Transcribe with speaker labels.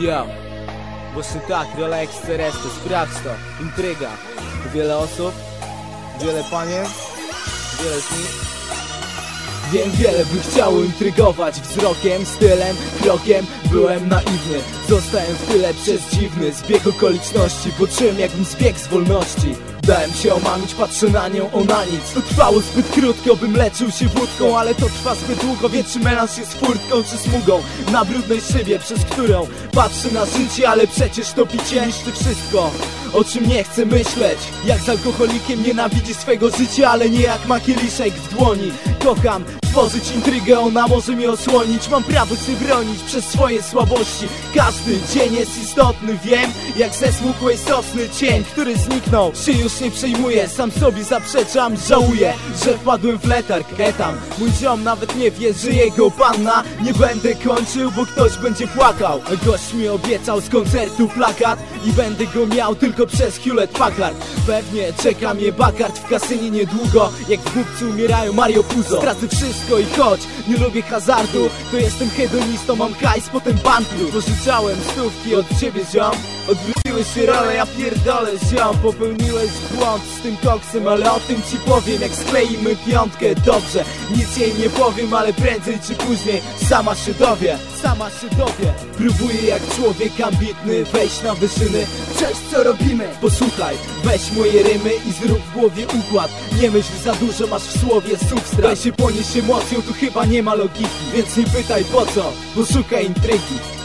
Speaker 1: Yo, właśnie tak, rola ekstereste, sprawdź to, intryga. Wiele osób, wiele panien, wiele z nich. Wiem wiele by chciało intrygować wzrokiem, stylem, krokiem. Byłem naiwny, zostałem w tyle przez dziwny. Zbieg okoliczności. Poczułem jakbym zbiegł z wolności Dałem się omamić, patrzę na nią, ona nic. To trwało zbyt krótko, bym leczył się wódką Ale to trwa zbyt długo, wie czy melanż jest furtką czy smugą. Na brudnej szybie, przez którą patrzę na życie Ale przecież to picie niszczy wszystko. O czym nie chcę myśleć Jak z alkoholikiem nienawidzi swego życia Ale nie jak ma kieliszek w dłoni. Kocham tworzyć intrygę, ona może mnie osłonić. Mam prawo się bronić przez swoje słabości. Każdy dzień jest istotny, wiem Jak ze smukłej sosny cień, który zniknął. Się już nie przejmuję, sam sobie zaprzeczam. Żałuję, że wpadłem w letarg etam Mój ziom nawet nie wie, że jego panna Nie będę kończył, bo ktoś będzie płakał. Gość mi obiecał z koncertu plakat I będę go miał tylko przez Hewlett Packard. Pewnie czeka mnie Bakard w kasynie niedługo Jak w głupcu umierają Mario Puzo. Stracę wszystko i choć nie lubię hazardu To jestem hedonistą, mam hajs, potem bankru Pożyczałem stówki od ciebie ziom. Odwróciły się role, ja pierdolę ziom. Popełniłeś błąd z tym koksem Ale o tym ci powiem, jak skleimy piątkę. Dobrze, nic jej nie powiem, ale prędzej czy później Sama się dowie, sama się dowie. Próbuję jak człowiek ambitny wejść na wyżyny Cześć, co robimy? Posłuchaj, weź moje rymy i zrób w głowie układ. Nie myśl za dużo, masz w słowie substrat. Weź się ponieść emocją, tu chyba nie ma logiki. Więc nie pytaj po co, posłuchaj intrygi